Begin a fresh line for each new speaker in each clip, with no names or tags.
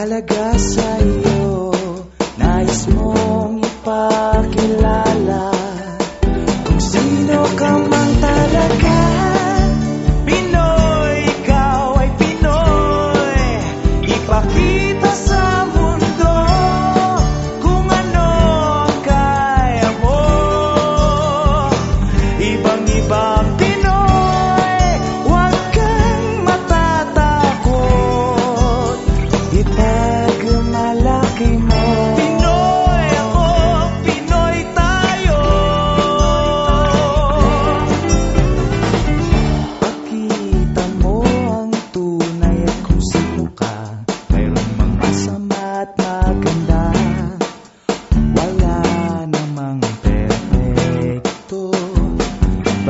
mahalaga sa iyo Nais mong ipakilala.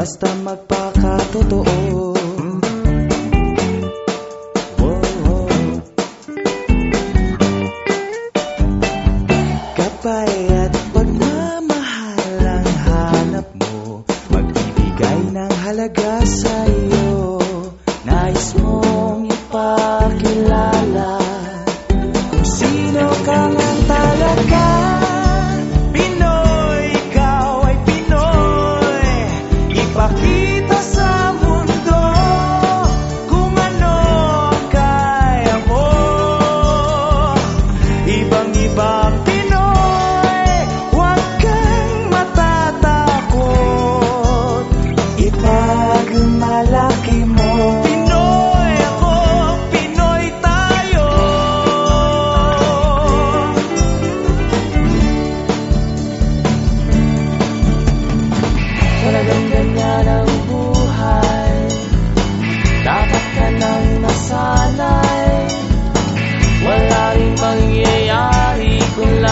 Basta magpakatotoo.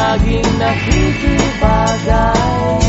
laging nakikipagay